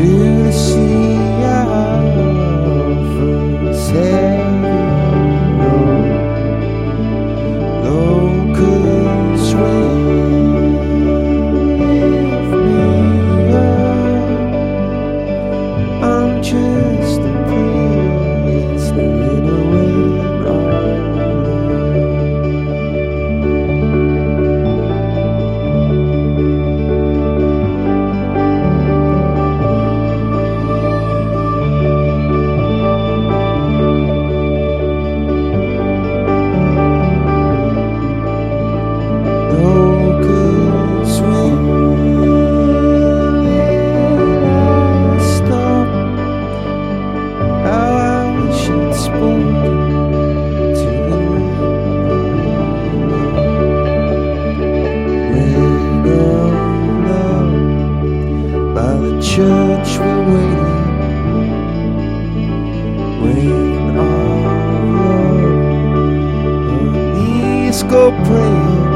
to see periscope praying